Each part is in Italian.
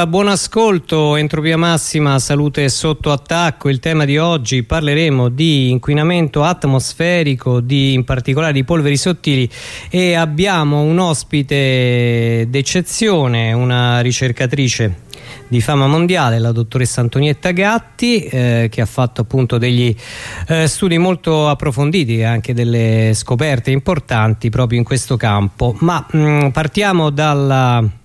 Allora, buon ascolto, entropia massima, salute sotto attacco. Il tema di oggi parleremo di inquinamento atmosferico, di, in particolare di polveri sottili e abbiamo un ospite d'eccezione, una ricercatrice di fama mondiale, la dottoressa Antonietta Gatti, eh, che ha fatto appunto degli eh, studi molto approfonditi e anche delle scoperte importanti proprio in questo campo. Ma mh, mm, partiamo dalla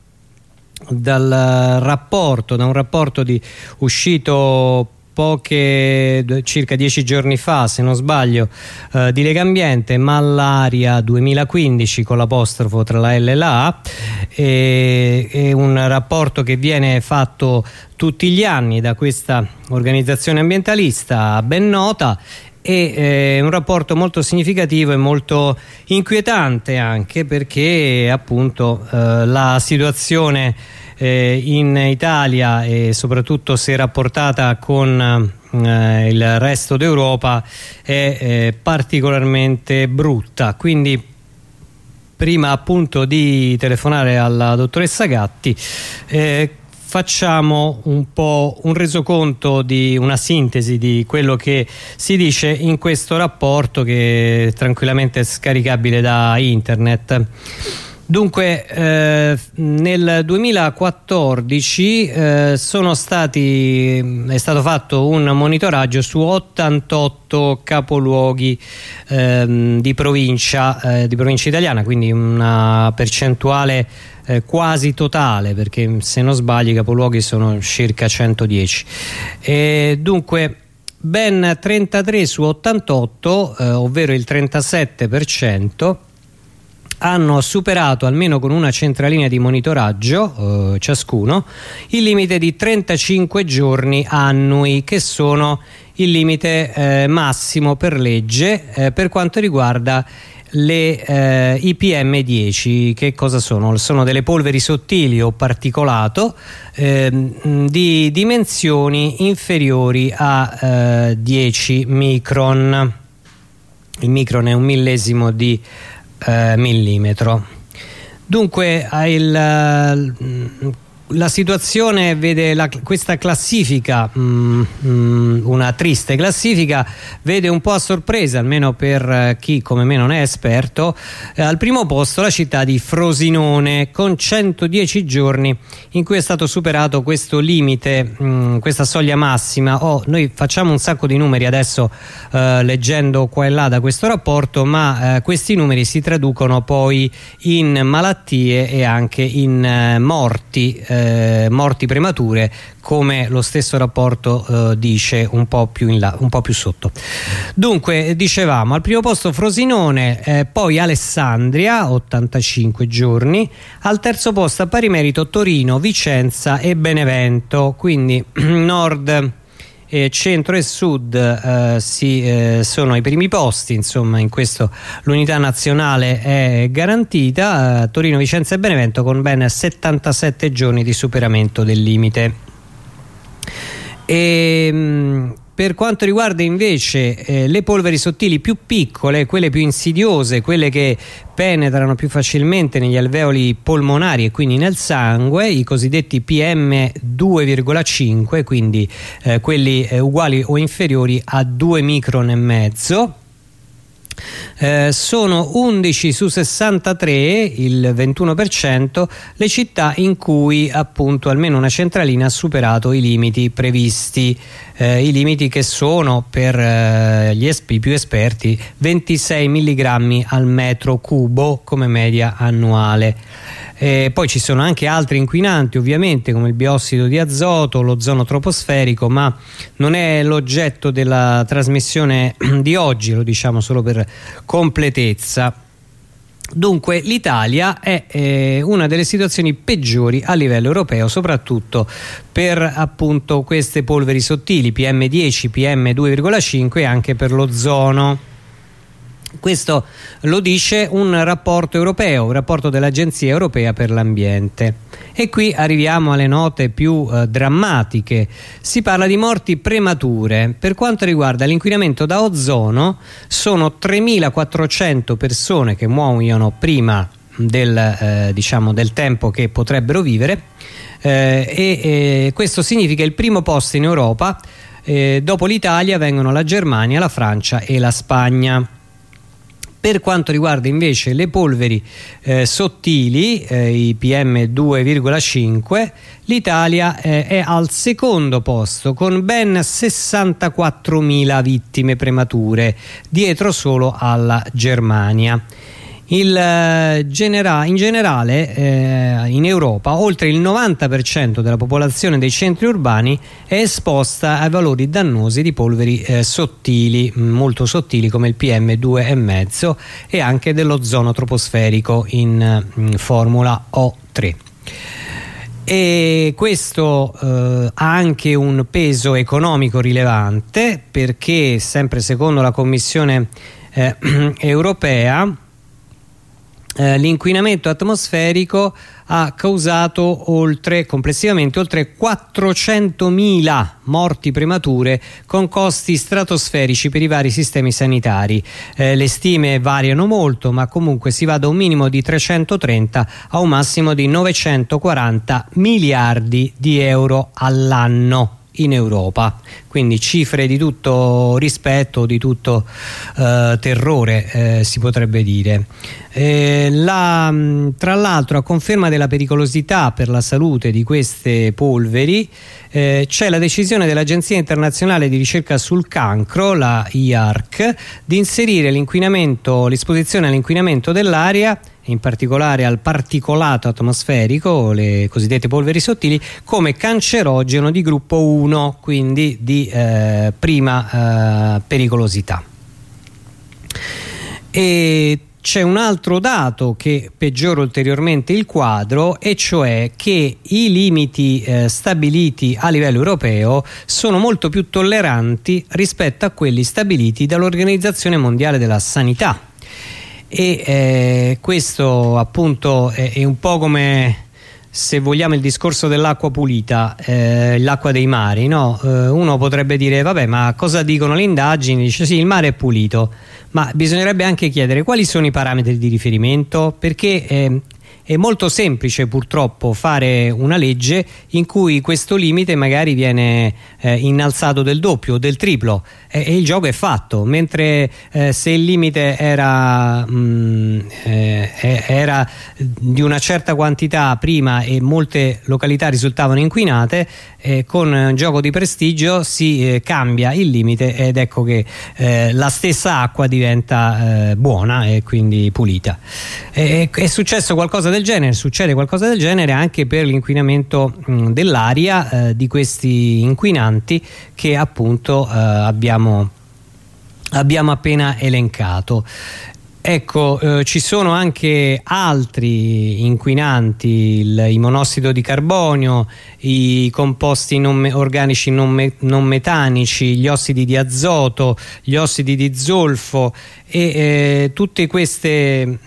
dal rapporto, da un rapporto di, uscito poche, circa dieci giorni fa se non sbaglio eh, di Legambiente Mallaria 2015 con l'apostrofo tra la L e la A e, è un rapporto che viene fatto tutti gli anni da questa organizzazione ambientalista ben nota e eh, un rapporto molto significativo e molto inquietante anche perché appunto eh, la situazione eh, in Italia e soprattutto se rapportata con eh, il resto d'Europa è eh, particolarmente brutta. Quindi prima appunto di telefonare alla dottoressa Gatti eh, facciamo un po' un resoconto di una sintesi di quello che si dice in questo rapporto che è tranquillamente scaricabile da internet Dunque eh, nel 2014 eh, stati, è stato fatto un monitoraggio su 88 capoluoghi eh, di, provincia, eh, di provincia italiana, quindi una percentuale eh, quasi totale perché se non sbaglio i capoluoghi sono circa 110. E dunque ben 33 su 88, eh, ovvero il 37%, hanno superato almeno con una centralina di monitoraggio eh, ciascuno il limite di 35 giorni annui che sono il limite eh, massimo per legge eh, per quanto riguarda le eh, IPM10 che cosa sono? Sono delle polveri sottili o particolato ehm, di dimensioni inferiori a 10 eh, micron il micron è un millesimo di eh, millimetro. Dunque il, la situazione vede la, questa classifica, mm, mm, una triste classifica, vede un po' a sorpresa, almeno per eh, chi come me non è esperto, eh, al primo posto la città di Frosinone con 110 giorni in cui è stato superato questo limite, mm, questa soglia massima. Oh, noi facciamo un sacco di numeri adesso eh, leggendo qua e là da questo rapporto, ma eh, questi numeri si traducono poi in malattie e anche in eh, morti eh, morti premature come lo stesso rapporto eh, dice un po, più in là, un po' più sotto. Dunque, dicevamo, al primo posto Frosinone, eh, poi Alessandria, 85 giorni, al terzo posto a pari merito Torino, Vicenza e Benevento, quindi nord eh, centro e sud eh, si, eh, sono ai primi posti, insomma in questo l'unità nazionale è garantita, eh, Torino, Vicenza e Benevento con ben 77 giorni di superamento del limite. E, ehm, per quanto riguarda invece eh, le polveri sottili più piccole, quelle più insidiose, quelle che penetrano più facilmente negli alveoli polmonari e quindi nel sangue, i cosiddetti PM2,5, quindi eh, quelli eh, uguali o inferiori a 2 micron e mezzo, eh, sono 11 su 63, il 21%, le città in cui appunto almeno una centralina ha superato i limiti previsti, eh, i limiti che sono per eh, gli SP più esperti 26 mg al metro cubo come media annuale. Eh, poi ci sono anche altri inquinanti ovviamente come il biossido di azoto, l'ozono troposferico ma non è l'oggetto della trasmissione di oggi, lo diciamo solo per completezza. Dunque l'Italia è eh, una delle situazioni peggiori a livello europeo soprattutto per appunto queste polveri sottili PM10, PM2,5 e anche per l'ozono. Questo lo dice un rapporto europeo, un rapporto dell'Agenzia Europea per l'Ambiente. E qui arriviamo alle note più eh, drammatiche. Si parla di morti premature. Per quanto riguarda l'inquinamento da ozono, sono 3.400 persone che muoiono prima del, eh, diciamo, del tempo che potrebbero vivere eh, e eh, questo significa il primo posto in Europa eh, dopo l'Italia vengono la Germania, la Francia e la Spagna per quanto riguarda invece le polveri eh, sottili, eh, i PM2,5, l'Italia eh, è al secondo posto con ben 64.000 vittime premature, dietro solo alla Germania. Eh, genera in generale eh, in Europa oltre il 90% della popolazione dei centri urbani è esposta ai valori dannosi di polveri eh, sottili, molto sottili come il PM2,5 e anche dell'ozono troposferico in, in formula O3 e questo eh, ha anche un peso economico rilevante perché sempre secondo la Commissione eh, europea eh, l'inquinamento atmosferico ha causato oltre, complessivamente oltre 400.000 morti premature con costi stratosferici per i vari sistemi sanitari. Eh, le stime variano molto ma comunque si va da un minimo di 330 a un massimo di 940 miliardi di euro all'anno in Europa. Quindi cifre di tutto rispetto di tutto eh, terrore eh, si potrebbe dire. Eh, la, tra l'altro a conferma della pericolosità per la salute di queste polveri eh, c'è la decisione dell'Agenzia internazionale di ricerca sul cancro la IARC di inserire l'esposizione all'inquinamento dell'aria in particolare al particolato atmosferico, le cosiddette polveri sottili, come cancerogeno di gruppo 1, quindi di eh, prima eh, pericolosità. E c'è un altro dato che peggiora ulteriormente il quadro e cioè che i limiti eh, stabiliti a livello europeo sono molto più tolleranti rispetto a quelli stabiliti dall'Organizzazione Mondiale della Sanità e eh, questo appunto è, è, un po' come se vogliamo il discorso dell'acqua pulita, eh, l'acqua dei mari, no? eh, uno potrebbe dire vabbè ma cosa dicono le indagini? Dice sì il mare è pulito, ma bisognerebbe anche chiedere quali sono i parametri di riferimento perché eh, è molto semplice purtroppo fare una legge in cui questo limite magari viene eh, innalzato del doppio o del triplo. E, e, il gioco è fatto mentre eh, se il limite era, mh, mm, eh, era, di una certa quantità prima e molte località risultavano inquinate con un gioco di prestigio si eh, cambia il limite ed ecco che eh, la stessa acqua diventa eh, buona e quindi pulita. È successo qualcosa del genere, succede qualcosa del genere anche per l'inquinamento dell'aria eh, di questi inquinanti che appunto eh, abbiamo, abbiamo appena elencato. Ecco, eh, ci sono anche altri inquinanti, il, il, monossido di carbonio, i composti non me, organici non, me, non, metanici, gli ossidi di azoto, gli ossidi di zolfo e eh, tutti questi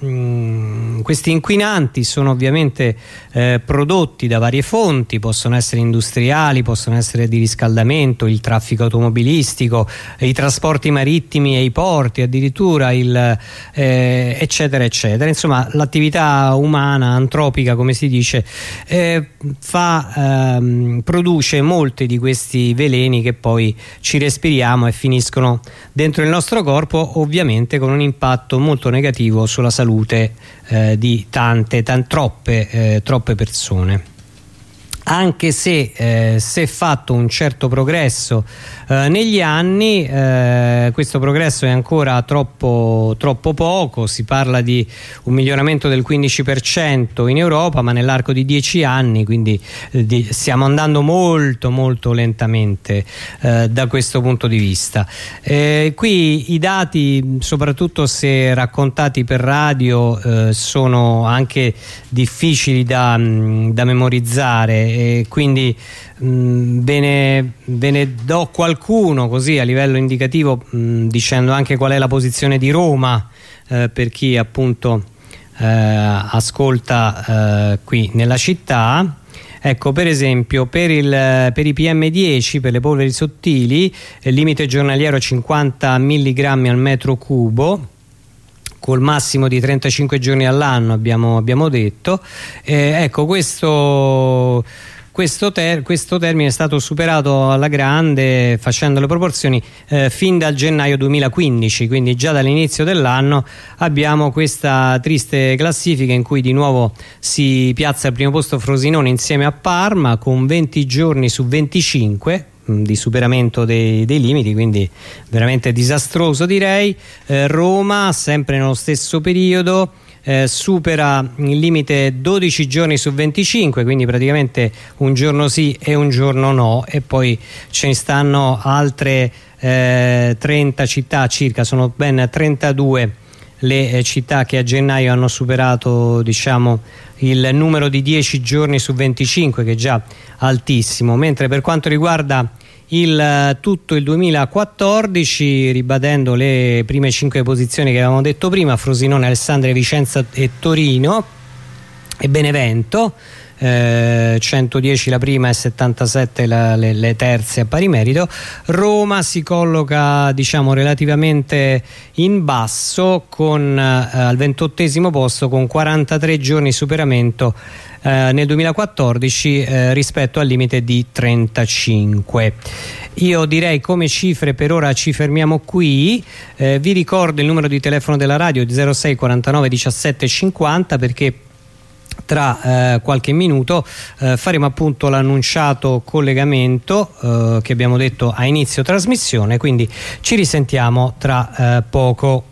inquinanti sono ovviamente eh, prodotti da varie fonti, possono essere industriali, possono essere di riscaldamento, il traffico automobilistico, i trasporti marittimi e i porti, addirittura il, eh, eccetera eccetera. Insomma l'attività umana, antropica come si dice, eh, fa, ehm, produce molti di questi veleni che poi ci respiriamo e finiscono dentro il nostro corpo ovviamente con un impatto molto negativo sulla salute eh, di tante, tante troppe, eh, troppe persone anche se eh, si è fatto un certo progresso eh, negli anni eh, questo progresso è ancora troppo, troppo, poco. Si parla di un miglioramento del 15% in Europa ma nell'arco di 10 anni quindi eh, di, stiamo andando molto molto lentamente eh, da questo punto di vista. Eh, qui i dati soprattutto se raccontati per radio sono anche difficili da, da memorizzare quindi mh, ve, ne, ve, ne, do qualcuno così a livello indicativo mh, dicendo anche qual è la posizione di Roma eh, per chi appunto eh, ascolta eh, qui nella città. Ecco, per esempio, per, il, per, i PM10, per le polveri sottili, il limite giornaliero 50 mg al metro cubo, col massimo di 35 giorni all'anno abbiamo, abbiamo detto. Eh, ecco, questo questo, ter questo, termine è stato superato alla grande facendo le proporzioni eh, fin dal gennaio 2015 quindi già dall'inizio dell'anno abbiamo questa triste classifica in cui di nuovo si piazza al primo posto Frosinone insieme a Parma con 20 giorni su 25 di superamento dei, dei, limiti quindi veramente disastroso direi. Eh, Roma sempre nello stesso periodo eh, supera il limite 12 giorni su 25 quindi praticamente un giorno sì e un giorno no e poi ce ne stanno altre eh, 30 città circa sono ben 32 le eh, città che a gennaio hanno superato diciamo, il numero di 10 giorni su 25 che è già altissimo. Mentre per quanto riguarda il, eh, tutto il 2014 ribadendo le prime 5 posizioni che avevamo detto prima Frosinone, Alessandria, Vicenza e Torino e Benevento eh, 110 la prima e 77 la, le, le, terze a pari merito. Roma si colloca diciamo relativamente in basso con, eh, al ventottesimo posto con 43 giorni superamento eh, nel 2014 eh, rispetto al limite di 35 io direi come cifre per ora ci fermiamo qui. Eh, vi ricordo il numero di telefono della radio di 06 49 17 50 perché tra eh, qualche minuto eh, faremo appunto l'annunciato collegamento eh, che abbiamo detto a inizio trasmissione quindi ci risentiamo tra eh, poco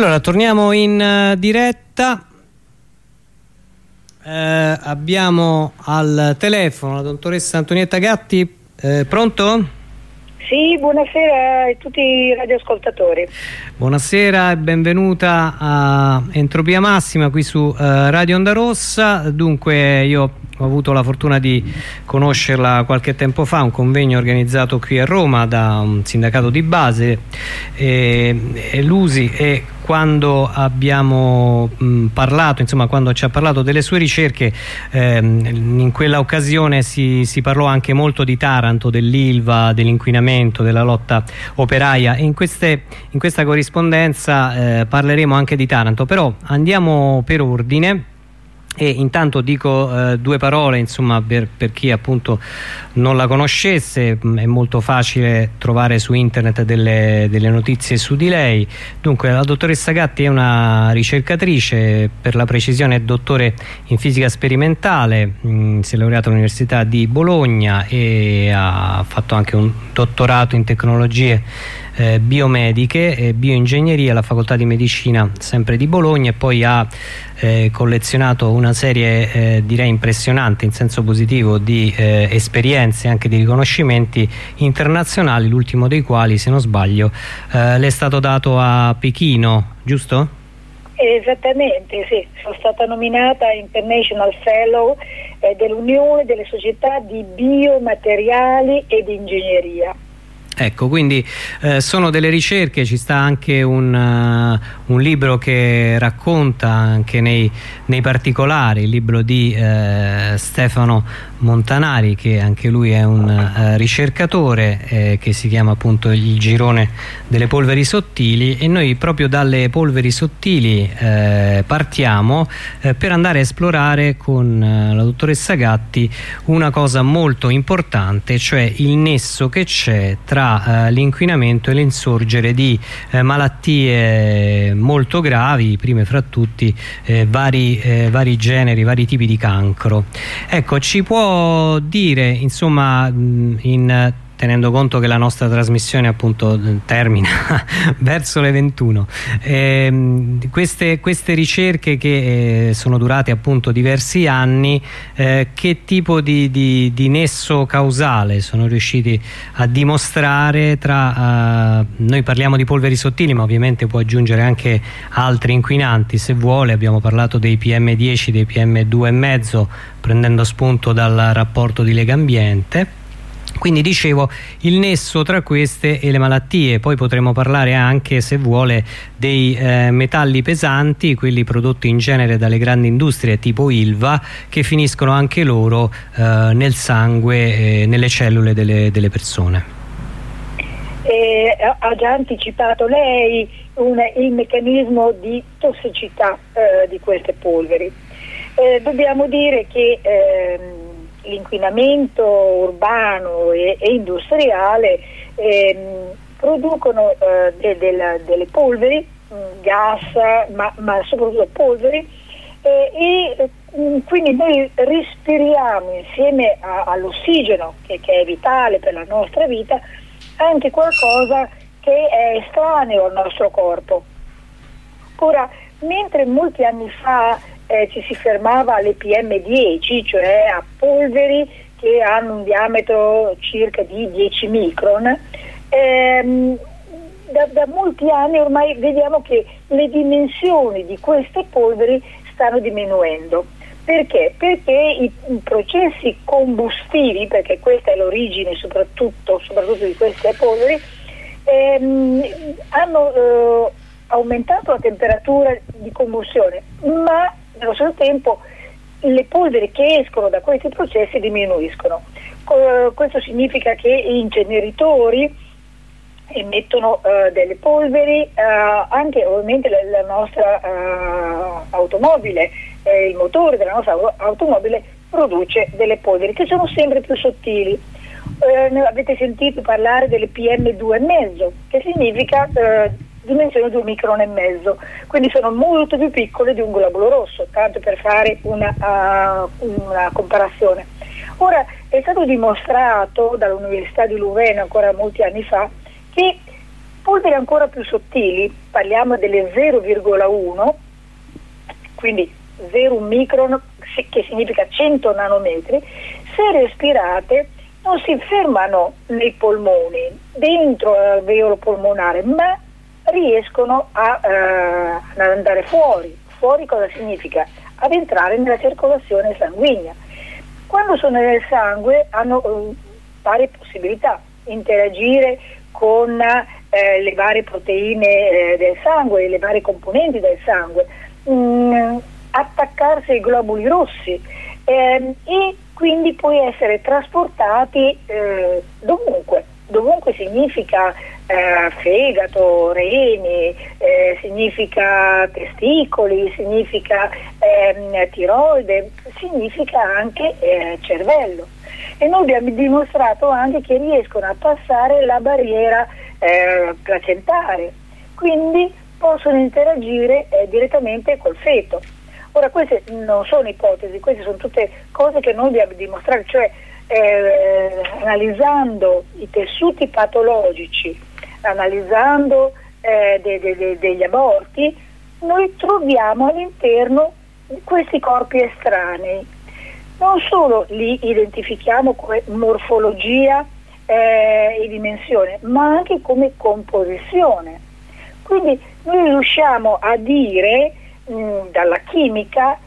allora torniamo in uh, diretta. Eh, abbiamo al telefono la dottoressa Antonietta Gatti. Eh, pronto? Sì, buonasera a tutti i radioascoltatori. Buonasera e benvenuta a Entropia Massima qui su uh, Radio Onda Rossa. Dunque io ho avuto la fortuna di conoscerla qualche tempo fa, un convegno organizzato qui a Roma da un sindacato di base e, e l'USI e quando abbiamo mh, parlato, insomma quando ci ha parlato delle sue ricerche ehm, in quella occasione si, si, parlò anche molto di Taranto, dell'Ilva, dell'inquinamento, della lotta operaia e in, queste, in questa corrispondenza eh, parleremo anche di Taranto, però andiamo per ordine e intanto dico eh, due parole insomma per, per, chi appunto non la conoscesse mm, è molto facile trovare su internet delle, delle, notizie su di lei. Dunque la dottoressa Gatti è una ricercatrice per la precisione è dottore in fisica sperimentale mh, mm, si è laureata all'università di Bologna e ha fatto anche un dottorato in tecnologie eh, biomediche e bioingegneria alla facoltà di medicina sempre di Bologna e poi ha eh, collezionato una serie eh, direi impressionante in senso positivo di eh, esperienze anche di riconoscimenti internazionali l'ultimo dei quali se non sbaglio eh, le è stato dato a Pechino giusto? Esattamente, sì, sono stata nominata International Fellow eh, dell'Unione delle Società di Biomateriali ed Ingegneria. Ecco, quindi eh, sono delle ricerche, ci sta anche un, uh, un libro che racconta anche nei, nei, particolari, il libro di eh, Stefano Montanari che anche lui è un uh, ricercatore eh, che si chiama appunto il girone delle polveri sottili. E noi proprio dalle polveri sottili eh, partiamo per andare a esplorare con la dottoressa Gatti una cosa molto importante cioè il nesso che c'è tra eh, l'inquinamento e l'insorgere di eh, malattie molto gravi, prime fra tutti eh, vari, eh, vari, generi, vari tipi di cancro. Ecco, ci può dire insomma in tenendo conto che la nostra trasmissione appunto termina verso le 21 eh, queste, queste, ricerche che eh, sono durate appunto diversi anni eh, che tipo di, di, di, nesso causale sono riusciti a dimostrare tra uh, noi parliamo di polveri sottili ma ovviamente può aggiungere anche altri inquinanti se vuole. Abbiamo parlato dei PM10 dei PM2,5 prendendo spunto dal rapporto di Lega Ambiente quindi dicevo il nesso tra queste e le malattie, poi potremo parlare anche se vuole dei eh, metalli pesanti, quelli prodotti in genere dalle grandi industrie tipo Ilva che finiscono anche loro eh, nel sangue e nelle cellule delle, delle persone. Eh, ha già anticipato lei un, il meccanismo di tossicità eh, di queste polveri. Eh, dobbiamo dire che ehm, l'inquinamento urbano e, e industriale ehm, producono eh, de, de, delle polveri, mm, gas, ma, ma, soprattutto polveri, eh, e mm, quindi noi respiriamo insieme all'ossigeno, che, che, è vitale per la nostra vita, anche qualcosa che è estraneo al nostro corpo. Ora, mentre molti anni fa eh, ci si fermava alle PM10, cioè a polveri che hanno un diametro circa di 10 micron. Ehm, da, da, molti anni ormai vediamo che le dimensioni di queste polveri stanno diminuendo. Perché? Perché i, processi combustivi, perché questa è l'origine soprattutto, soprattutto, di queste polveri, ehm, hanno eh, aumentato la temperatura di combustione, ma nello stesso tempo le polveri che escono da questi processi diminuiscono. Questo significa che gli inceneritori emettono uh, delle polveri, uh, anche ovviamente la, la nostra uh, automobile, eh, il motore della nostra automobile produce delle polveri che sono sempre più sottili. Eh, avete sentito parlare delle PM2,5, che significa dimensione di un microne e mezzo, quindi sono molto più piccole di un globulo rosso, tanto per fare una, uh, una comparazione. Ora è stato dimostrato dall'Università di Louvain ancora molti anni fa che polveri ancora più sottili, parliamo delle 0,1, quindi 0 micron che significa 100 nanometri, se respirate non si fermano nei polmoni, dentro l'alveolo polmonare, ma riescono a, eh, ad andare fuori. Fuori cosa significa? Ad entrare nella circolazione sanguigna. Quando sono nel sangue hanno eh, varie possibilità, interagire con eh, le varie proteine eh, del sangue, le varie componenti del sangue, mm, attaccarsi ai globuli rossi ehm, e quindi poi essere trasportati eh, dovunque. Dovunque significa eh, fegato, reni, eh, significa testicoli, significa ehm, tiroide, significa anche eh, cervello. E noi abbiamo dimostrato anche che riescono a passare la barriera eh, placentare, quindi possono interagire eh, direttamente col feto. Ora queste non sono ipotesi, queste sono tutte cose che noi dobbiamo dimostrare, cioè eh, analizzando i tessuti patologici, analizzando eh, de, de, de, degli aborti, noi troviamo all'interno questi corpi estranei. Non solo li identifichiamo come morfologia eh, e dimensione, ma anche come composizione. Quindi noi riusciamo a dire mh, mm, dalla chimica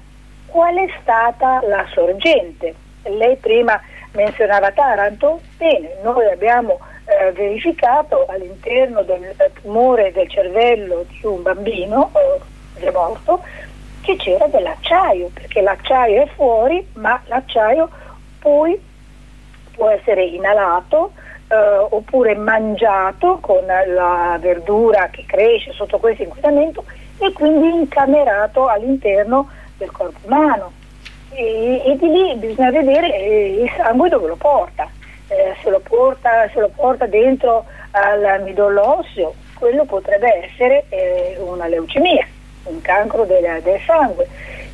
qual è stata la sorgente. Lei prima menzionava Taranto, bene, noi abbiamo eh, verificato all'interno del tumore del cervello di un bambino eh, morto che c'era dell'acciaio, perché l'acciaio è fuori, ma l'acciaio poi può essere inalato eh, oppure mangiato con la verdura che cresce sotto questo inquinamento e quindi incamerato all'interno del corpo umano. E, di lì bisogna vedere eh, il sangue dove lo porta. Eh, se, lo porta se lo porta dentro al midollo osseo, quello potrebbe essere eh, una leucemia, un cancro del, del, sangue.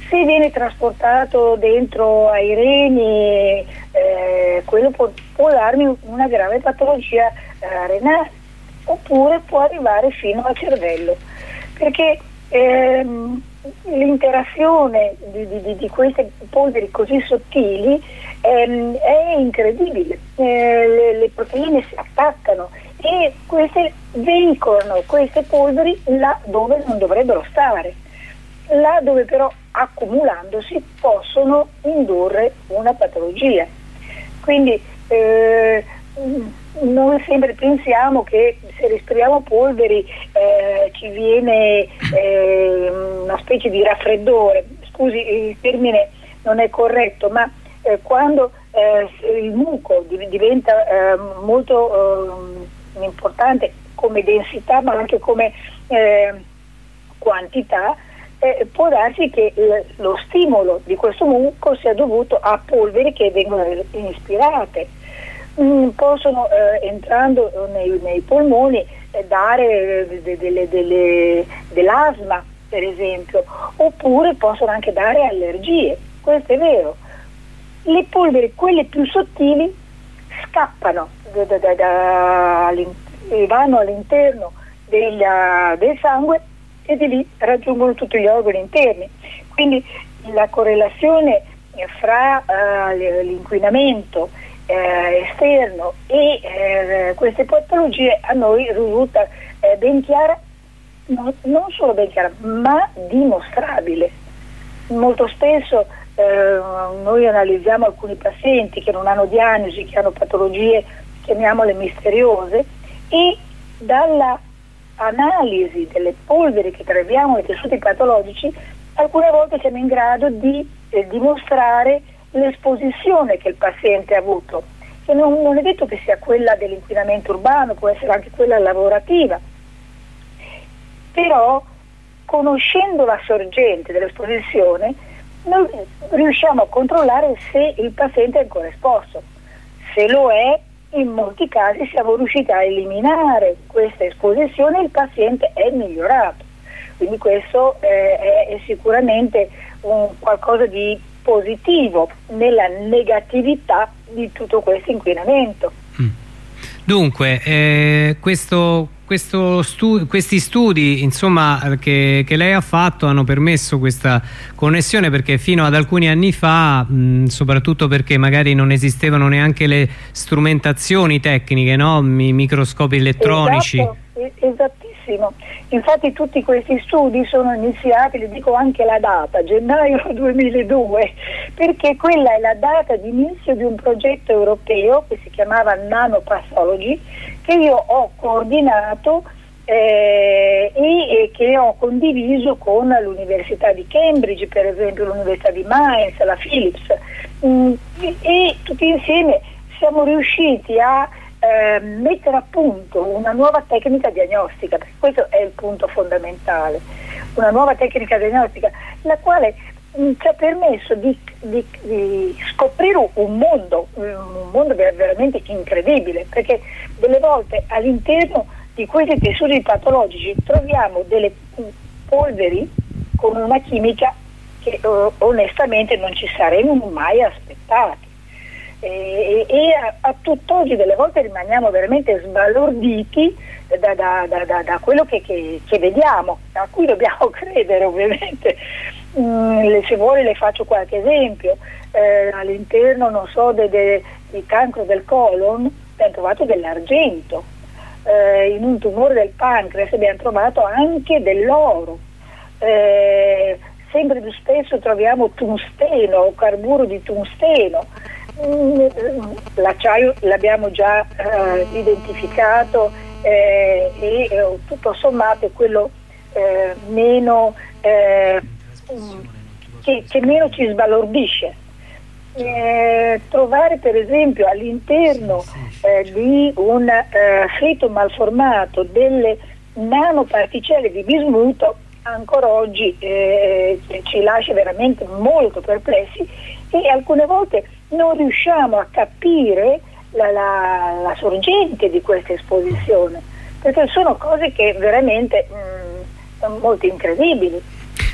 Se viene trasportato dentro ai reni, eh, quello può, può, darmi una grave patologia eh, renale, oppure può arrivare fino al cervello. Perché ehm, l'interazione di, di, di, queste polveri così sottili ehm, è incredibile, eh, le, le, proteine si attaccano e queste veicolano queste polveri là dove non dovrebbero stare, là dove però accumulandosi possono indurre una patologia. Quindi eh, noi sempre pensiamo che se respiriamo polveri eh, ci viene eh, una specie di raffreddore, scusi il termine non è corretto, ma eh, quando eh, il muco diventa eh, molto eh, importante come densità ma anche come quantità, può darsi che lo stimolo di questo muco sia dovuto a polveri che vengono ispirate possono eh, entrando nei, nei polmoni eh, dare eh, de, de, de, dell'asma per esempio oppure possono anche dare allergie questo è vero. Le polveri quelle più sottili scappano e vanno all'interno del, uh, del sangue e di lì raggiungono tutti gli organi interni. Quindi la correlazione fra uh, l'inquinamento eh, esterno e eh, queste patologie a noi risulta eh, ben chiara, no, non solo ben chiara, ma dimostrabile. Molto spesso eh, noi analizziamo alcuni pazienti che non hanno diagnosi, che hanno patologie, chiamiamole misteriose, e dalla analisi delle polveri che troviamo nei tessuti patologici, alcune volte siamo in grado di eh, dimostrare l'esposizione che il paziente ha avuto, che non, non è detto che sia quella dell'inquinamento urbano, può essere anche quella lavorativa, però conoscendo la sorgente dell'esposizione noi riusciamo a controllare se il paziente è ancora esposto. Se lo è, in molti casi siamo riusciti a eliminare questa esposizione e il paziente è migliorato. Quindi questo eh, è, sicuramente un, qualcosa di positivo nella negatività di tutto questo inquinamento. Mm. Dunque, eh, questo stu questi studi insomma, che, che, lei ha fatto hanno permesso questa connessione perché fino ad alcuni anni fa, mh, soprattutto perché magari non esistevano neanche le strumentazioni tecniche, no? Mi microscopi elettronici. Esatto, esattissimo. Infatti tutti questi studi sono iniziati, le dico anche la data, gennaio 2002, perché quella è la data di inizio di un progetto europeo che si chiamava Nanopathology, che io ho coordinato eh, e, che ho condiviso con l'Università di Cambridge, per esempio l'Università di Mainz, la Philips, mm, e, e tutti insieme siamo riusciti a eh, mettere a punto una nuova tecnica diagnostica, perché questo è il punto fondamentale, una nuova tecnica diagnostica, la quale mm, ci ha permesso di, di, di, scoprire un mondo, un mondo veramente incredibile, perché delle volte all'interno di questi tessuti patologici troviamo delle polveri con una chimica che uh, onestamente non ci saremmo mai aspettati e, e a, a, tutt'oggi delle volte rimaniamo veramente sbalorditi da, da, da, da quello che, che, che, vediamo, a cui dobbiamo credere ovviamente. Mm, se vuole le faccio qualche esempio, eh, all'interno non so, del de, de, cancro del colon abbiamo trovato dell'argento, eh, in un tumore del pancreas abbiamo trovato anche dell'oro. Eh, sempre più spesso troviamo tungsteno o carburo di tungsteno. Mm, l'acciaio l'abbiamo già eh, identificato eh, e eh, tutto sommato è quello eh, meno, eh, che, che, meno ci sbalordisce. Eh, trovare per esempio all'interno di un feto malformato delle nanoparticelle di bismuto ancora oggi ci lascia veramente molto perplessi e alcune volte non riusciamo a capire la, la, la sorgente di questa esposizione, perché sono cose che veramente mh, mm, sono molto incredibili.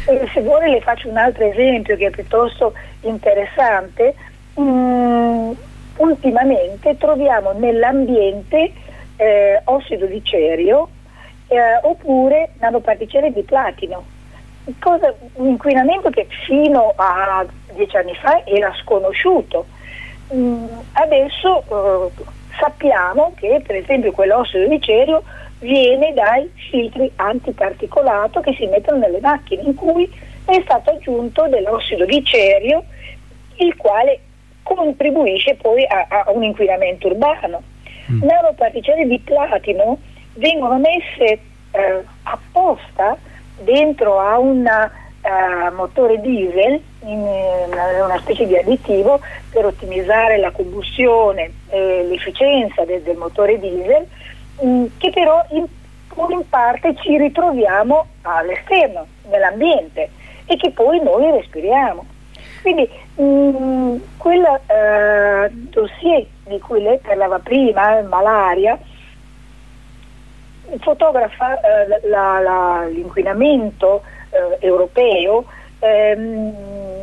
E se vuole le faccio un altro esempio che è piuttosto interessante. Mm, ultimamente troviamo nell'ambiente eh, ossido di cerio eh, oppure nanoparticelle di platino. Cosa, un inquinamento che fino a dieci anni fa era sconosciuto. Mm, adesso eh, sappiamo che per esempio quell'ossido di cerio viene dai filtri antiparticolato che si mettono nelle macchine in cui è stato aggiunto dell'ossido di cerio il quale contribuisce poi a, a un inquinamento urbano. Mm. Nanoparticelle di platino vengono messe eh, apposta dentro a una motore diesel, in, in, una specie di additivo per ottimizzare la combustione e l'efficienza del, del motore diesel, mh, mm, che però in, in parte ci ritroviamo all'esterno, nell'ambiente e che poi noi respiriamo. Quindi mm, quel uh, dossier di cui lei parlava prima, malaria, fotografa eh, l'inquinamento eh, europeo ehm,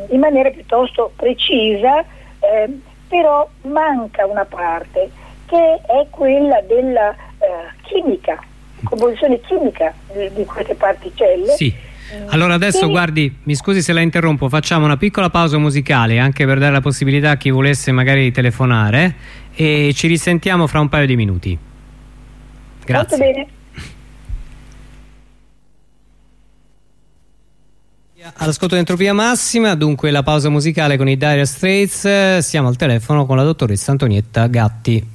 in maniera piuttosto precisa, eh, però manca una parte che è quella della eh, chimica, composizione chimica di, di queste particelle. Sì. Mm. Allora adesso guardi, mi scusi se la interrompo, facciamo una piccola pausa musicale anche per dare la possibilità a chi volesse magari telefonare e ci risentiamo fra un paio di minuti. Grazie. Molto bene. All'ascolto di Entropia Massima, dunque la pausa musicale con i Dire Straits, siamo al telefono con la dottoressa Antonietta Gatti.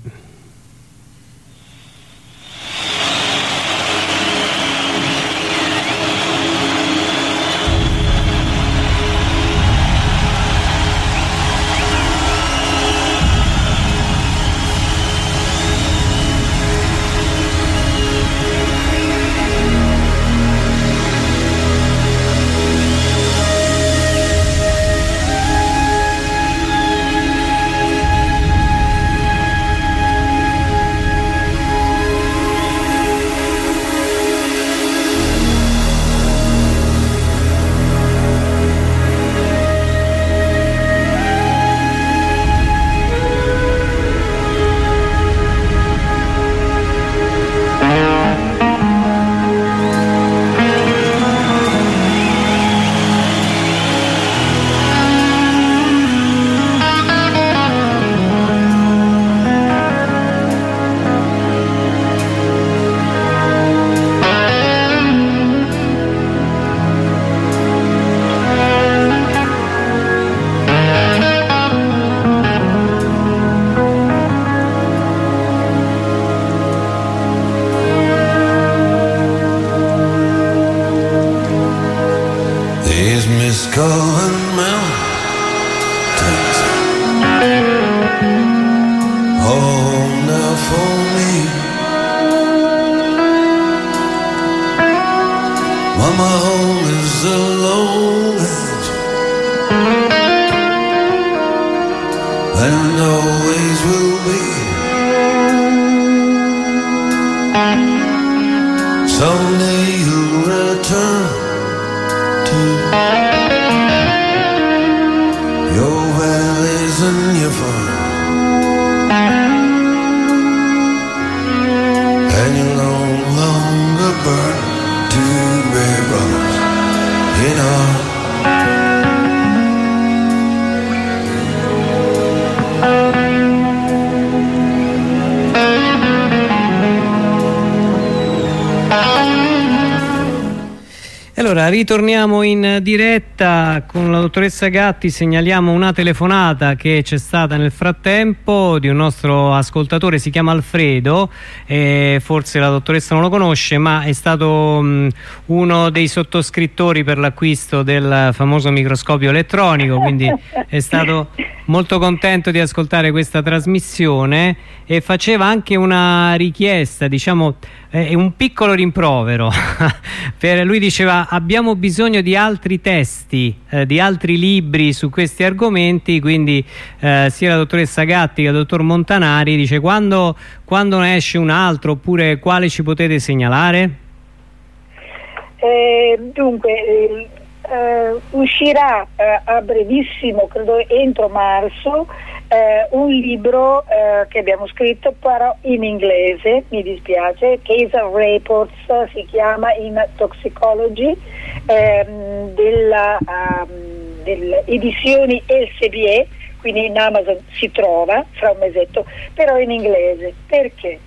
Oh. Ritorniamo in diretta con la dottoressa Gatti, segnaliamo una telefonata che c'è stata nel frattempo di un nostro ascoltatore, si chiama Alfredo, eh, forse la dottoressa non lo conosce ma è stato mh, uno dei sottoscrittori per l'acquisto del famoso microscopio elettronico, quindi è stato molto contento di ascoltare questa trasmissione e faceva anche una richiesta, diciamo eh, un piccolo rimprovero per, lui diceva abbiamo bisogno di altri testi eh, di altri libri su questi argomenti quindi eh, sia la dottoressa Gatti che il dottor Montanari dice quando, quando ne esce un altro oppure quale ci potete segnalare? Eh, dunque eh, uscirà eh, a brevissimo credo entro marzo eh, un libro eh, che abbiamo scritto però in inglese, mi dispiace, Case Reports si chiama in Toxicology ehm, della, um, delle edizioni Elsevier, quindi in Amazon si trova fra un mesetto, però in inglese. Perché?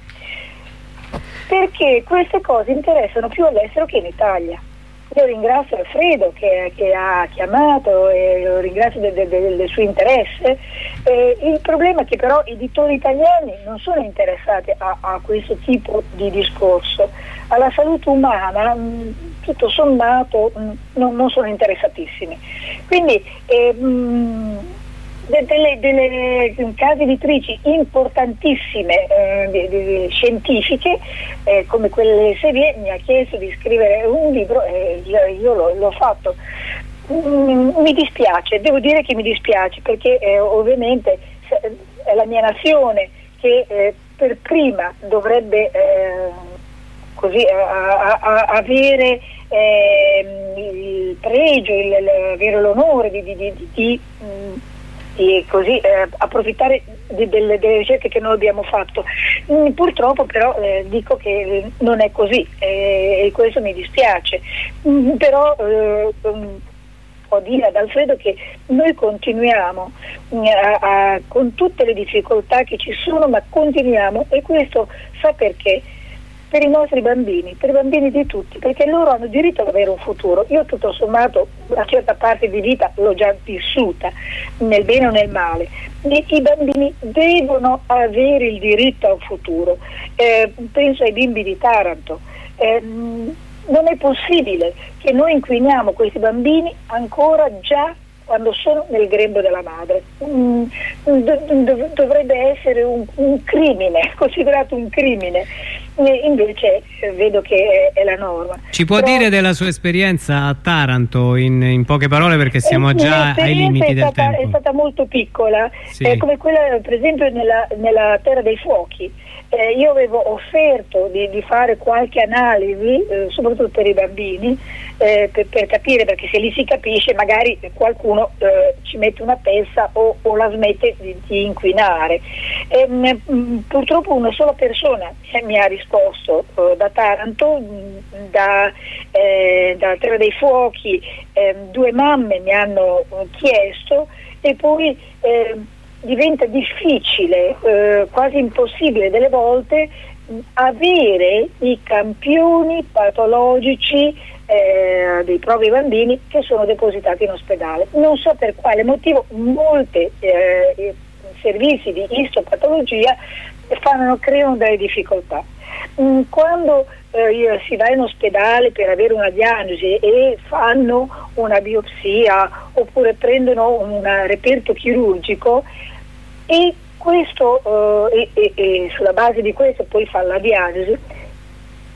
Perché queste cose interessano più all'estero che in Italia. Io ringrazio Alfredo che, che ha chiamato e lo ringrazio del, del, del suo interesse. Eh, il problema è che però i editori italiani non sono interessati a, a questo tipo di discorso. Alla salute umana, mh, tutto sommato, mh, non, non, sono interessatissimi. Quindi eh, mh, delle, delle, case editrici importantissime eh, di, di, scientifiche eh, come quelle serie mi ha chiesto di scrivere un libro e io, io l'ho, fatto. Mm, mi dispiace, devo dire che mi dispiace perché eh, ovviamente è la mia nazione che eh, per prima dovrebbe eh, così, a, a, avere ehm, il pregio, il, il, avere l'onore di, di, di, di mh, di così, eh, approfittare di, delle, delle, ricerche che noi abbiamo fatto. Mm, purtroppo però eh, dico che non è così eh, e questo mi dispiace, mm, però può dire ad Alfredo che noi continuiamo mm, a, a, con tutte le difficoltà che ci sono, ma continuiamo e questo sa perché? Per i nostri bambini, per i bambini di tutti, perché loro hanno diritto ad avere un futuro. Io tutto sommato una certa parte di vita l'ho già vissuta, nel bene o nel male. I, bambini devono avere il diritto a un futuro. Eh, penso ai bimbi di Taranto. Eh, non è possibile che noi inquiniamo questi bambini ancora già quando sono nel grembo della madre. Mm, dov- dovrebbe essere un, un, crimine, considerato un crimine invece eh, vedo che è, la norma. Ci può Però, dire della sua esperienza a Taranto in, in poche parole perché siamo già ai limiti del stata, tempo. È stata molto piccola, sì. eh, come quella per esempio nella, nella Terra dei Fuochi. Eh, io avevo offerto di, di fare qualche analisi, eh, soprattutto per i bambini, eh, per, per, capire, perché se lì si capisce magari qualcuno eh, ci mette una pezza o, o la smette di, di inquinare. E, mh, mm, purtroppo una sola persona mi ha risposto eh, da Taranto, mh, da, eh, da Terra dei Fuochi, ehm, due mamme mi hanno chiesto e poi ehm, diventa difficile, eh, quasi impossibile delle volte, avere i campioni patologici eh, dei propri bambini che sono depositati in ospedale. Non so per quale motivo molti eh, servizi di istopatologia fanno, creano delle difficoltà. Mm, quando eh, si va in ospedale per avere una diagnosi e fanno una biopsia oppure prendono un reperto chirurgico, e questo, eh, e, e, sulla base di questo poi fa la diagnosi,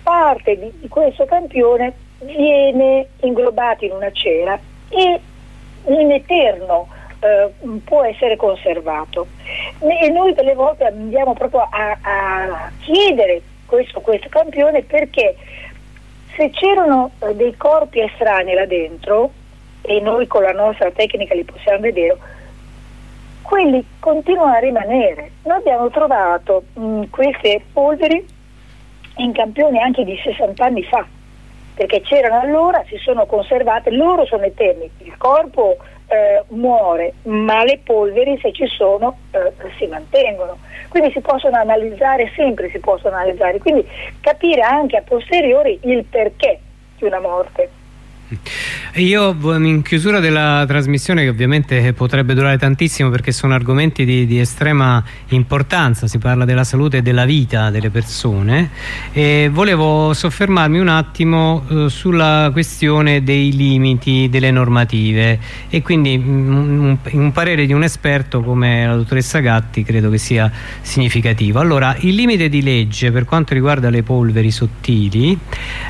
parte di, di questo campione viene inglobato in una cera e in eterno eh, può essere conservato. E noi delle volte andiamo proprio a, a chiedere questo, questo campione perché se c'erano eh, dei corpi estranei là dentro, e noi con la nostra tecnica li possiamo vedere, quelli continuano a rimanere. Noi abbiamo trovato mh, queste polveri in campioni anche di 60 anni fa, perché c'erano allora, si sono conservate, loro sono eterni, il corpo eh, muore, ma le polveri se ci sono eh, si mantengono. Quindi si possono analizzare, sempre si possono analizzare, quindi capire anche a posteriori il perché di una morte. Io in chiusura della trasmissione che ovviamente potrebbe durare tantissimo perché sono argomenti di, di estrema importanza, si parla della salute e della vita delle persone volevo soffermarmi un attimo eh, sulla questione dei limiti delle normative e quindi un, un, parere di un esperto come la dottoressa Gatti credo che sia significativo. Allora il limite di legge per quanto riguarda le polveri sottili,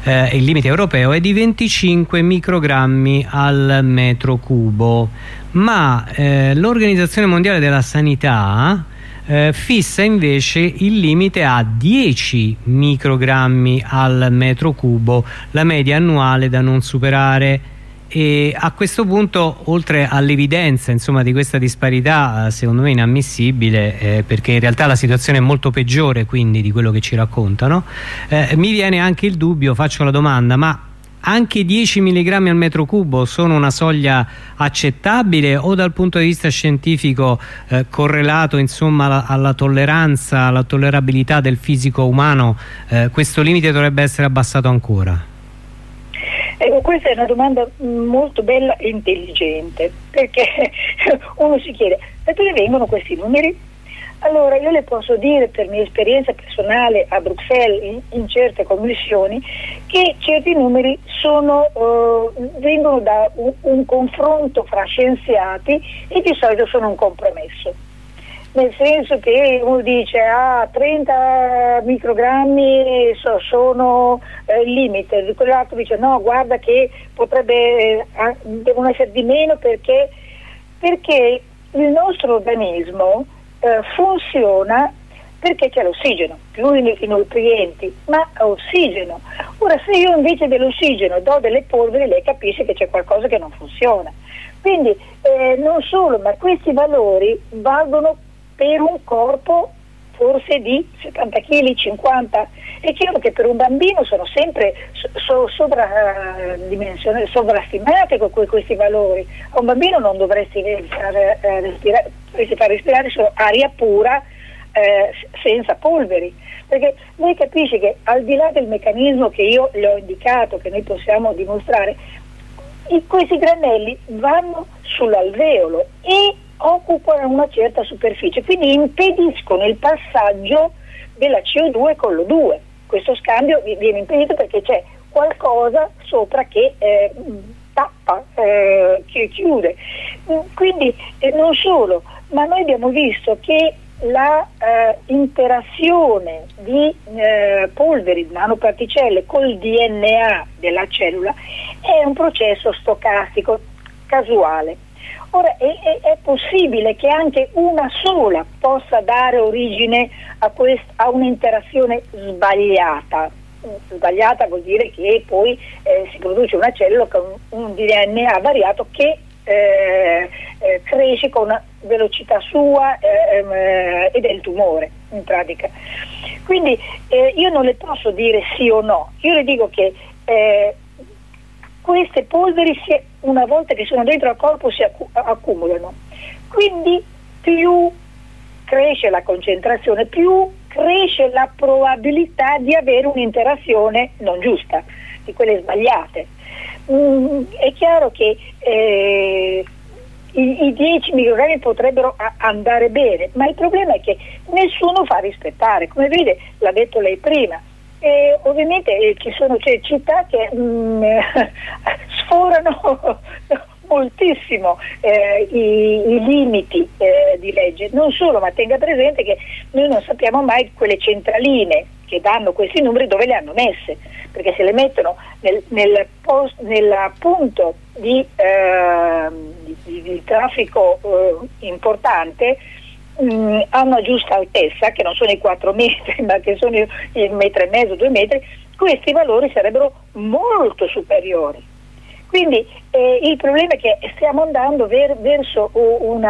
eh, il limite europeo è di 25 microgrammi al metro cubo, ma eh, l'Organizzazione Mondiale della Sanità eh, fissa invece il limite a 10 microgrammi al metro cubo, la media annuale da non superare. E a questo punto oltre all'evidenza di questa disparità secondo me inammissibile eh, perché in realtà la situazione è molto peggiore quindi di quello che ci raccontano eh, mi viene anche il dubbio faccio la domanda ma anche 10 mg al metro cubo sono una soglia accettabile o dal punto di vista scientifico eh, correlato insomma alla, alla, tolleranza, alla tollerabilità del fisico umano eh, questo limite dovrebbe essere abbassato ancora? Ecco, questa è una domanda molto bella e intelligente perché uno si chiede da dove vengono questi numeri? Allora io le posso dire per mia esperienza personale a Bruxelles in, in certe commissioni che certi numeri sono, uh, vengono da un, un, confronto fra scienziati e di solito sono un compromesso. Nel senso che uno dice ah 30 microgrammi so, sono eh, il limite, quell'altro dice no guarda che potrebbe, eh, devono essere di meno perché, perché il nostro organismo eh, funziona perché c'è l'ossigeno, più i, nutrienti, ma ossigeno. Ora se io invece dell'ossigeno do delle polveri lei capisce che c'è qualcosa che non funziona. Quindi eh, non solo, ma questi valori valgono per un corpo forse di 70 kg, 50. È chiaro che per un bambino sono sempre so, sovradimensionati, sovrastimati questi valori. A un bambino non dovresti far eh, respirare, dovresti far respirare solo aria pura eh, senza polveri. Perché lei capisce che al di là del meccanismo che io le ho indicato, che noi possiamo dimostrare, questi granelli vanno sull'alveolo e occupano una certa superficie, quindi impediscono il passaggio della CO2 con l'O2. Questo scambio viene impedito perché c'è qualcosa sopra che eh, tappa, eh, che chiude. Quindi eh, non solo, ma noi abbiamo visto che la eh, di eh, polveri, nanoparticelle col DNA della cellula è un processo stocastico casuale. Ora è, è, è possibile che anche una sola possa dare origine a, quest, a un'interazione sbagliata, sbagliata vuol dire che poi eh, si produce una cellula con un DNA variato che eh, eh, cresce con velocità sua eh, ehm, eh, ed è il tumore in pratica. Quindi eh, io non le posso dire sì o no, io le dico che eh, queste polveri si, una volta che sono dentro al corpo si accu- accumulano, quindi più cresce la concentrazione, più cresce la probabilità di avere un'interazione non giusta, di quelle sbagliate. Mm, è chiaro che eh, i, i 10 microgrammi potrebbero andare bene, ma il problema è che nessuno fa rispettare, come vede, l'ha detto lei prima. E ovviamente eh, ci sono cioè, città che mm, sforano moltissimo eh, i, i, limiti eh, di legge. Non solo, ma tenga presente che noi non sappiamo mai quelle centraline che danno questi numeri dove le hanno messe, perché se le mettono nel, nel, post, nel punto di, eh, di di, di traffico eh, importante mh, mm, a una giusta altezza, che non sono i 4 metri, ma che sono il metro e mezzo, due metri, questi valori sarebbero molto superiori. Quindi eh, il problema è che stiamo andando ver- verso un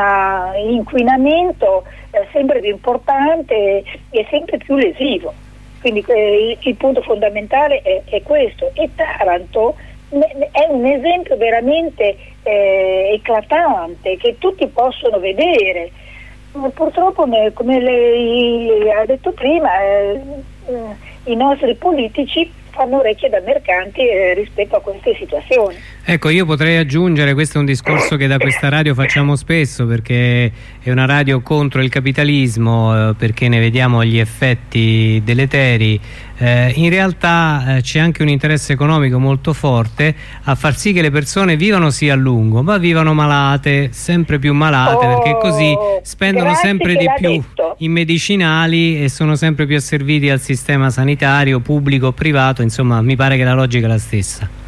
inquinamento eh, sempre più importante e sempre più lesivo. Quindi eh, il, il, punto fondamentale è, è, questo. E Taranto è un esempio veramente eh, eclatante che tutti possono vedere. Purtroppo, come lei ha detto prima, eh, eh, i nostri politici fanno orecchie da mercanti eh, rispetto a queste situazioni. Ecco, io potrei aggiungere, questo è un discorso che da questa radio facciamo spesso perché è una radio contro il capitalismo, eh, perché ne vediamo gli effetti deleteri. Eh, in realtà eh, c'è anche un interesse economico molto forte a far sì che le persone vivano sì a lungo, ma vivano malate, sempre più malate, oh, perché così spendono sempre di più detto. i medicinali e sono sempre più asserviti al sistema sanitario, pubblico o privato, insomma mi pare che la logica è la stessa.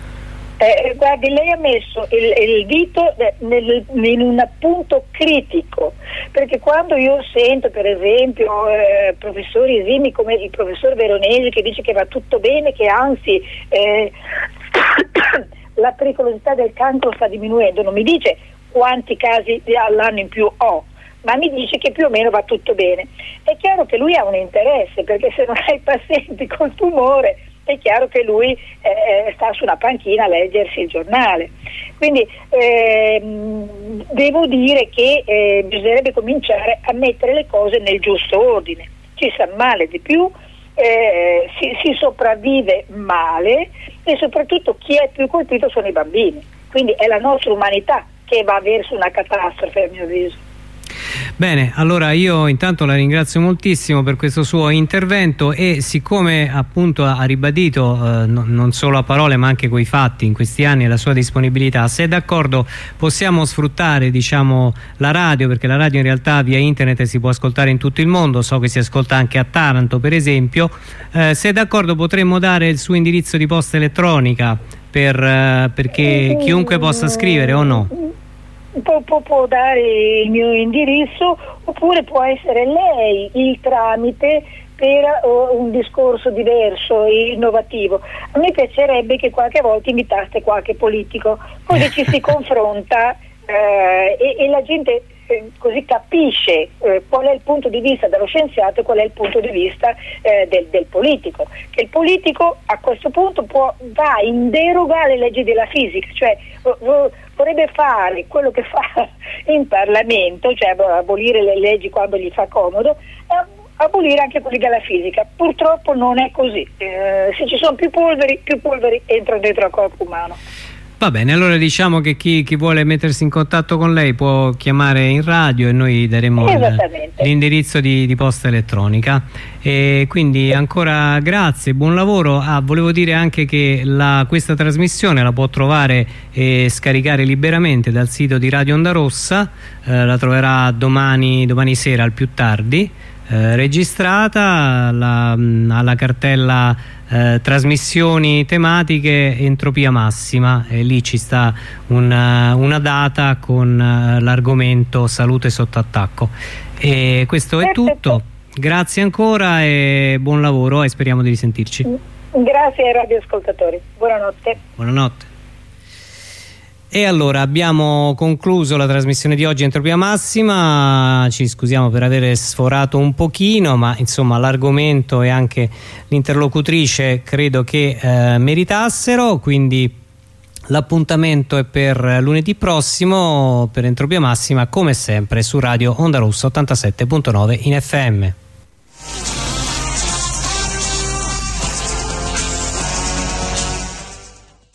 Eh, guardi, lei ha messo il, il dito nel, in un punto critico, perché quando io sento per esempio eh, professori esimi come il professor Veronesi che dice che va tutto bene, che anzi eh, la pericolosità del cancro sta diminuendo, non mi dice quanti casi all'anno in più ho, ma mi dice che più o meno va tutto bene. È chiaro che lui ha un interesse, perché se non hai pazienti col tumore è chiaro che lui eh, sta su una panchina a leggersi il giornale. Quindi ehm, devo dire che eh, bisognerebbe cominciare a mettere le cose nel giusto ordine. Ci sa male di più, eh, si, si sopravvive male e soprattutto chi è più colpito sono i bambini. Quindi è la nostra umanità che va verso una catastrofe a mio avviso. Bene, allora io intanto la ringrazio moltissimo per questo suo intervento e siccome appunto ha ribadito eh, no, non solo a parole ma anche coi fatti in questi anni la sua disponibilità, se è d'accordo possiamo sfruttare diciamo, la radio perché la radio in realtà via internet si può ascoltare in tutto il mondo, so che si ascolta anche a Taranto per esempio, eh, se è d'accordo potremmo dare il suo indirizzo di posta elettronica per, eh, perché chiunque possa scrivere o no? Può, può, può, dare il mio indirizzo oppure può essere lei il tramite per uh, un discorso diverso e innovativo. A me piacerebbe che qualche volta invitaste qualche politico, così ci si confronta eh, e, e la gente eh, così capisce eh, qual è il punto di vista dello scienziato e qual è il punto di vista eh, del, del, politico. Che il politico a questo punto può, va in deroga alle leggi della fisica, cioè vorrebbe fare quello che fa in Parlamento, cioè abolire le leggi quando gli fa comodo, abolire anche quelli della fisica. Purtroppo non è così. Eh, se ci sono più polveri, più polveri entrano dentro al corpo umano. Va bene, allora diciamo che chi, chi, vuole mettersi in contatto con lei può chiamare in radio e noi daremo l'indirizzo di, di, posta elettronica. E quindi ancora grazie, buon lavoro. Ah, volevo dire anche che la, questa trasmissione la può trovare e scaricare liberamente dal sito di Radio Onda Rossa, eh, la troverà domani, domani sera al più tardi. Eh, registrata alla, alla cartella eh, trasmissioni tematiche entropia massima. E lì ci sta una, una data con uh, l'argomento salute sotto attacco. E questo è tutto. Grazie ancora e buon lavoro e speriamo di risentirci. Grazie ai radioascoltatori. Buonanotte. Buonanotte e allora abbiamo concluso la trasmissione di oggi Entropia Massima, ci scusiamo per aver sforato un pochino ma insomma l'argomento e anche l'interlocutrice credo che eh, meritassero quindi l'appuntamento è per lunedì prossimo per Entropia Massima come sempre su Radio Onda Rossa 87.9 in FM.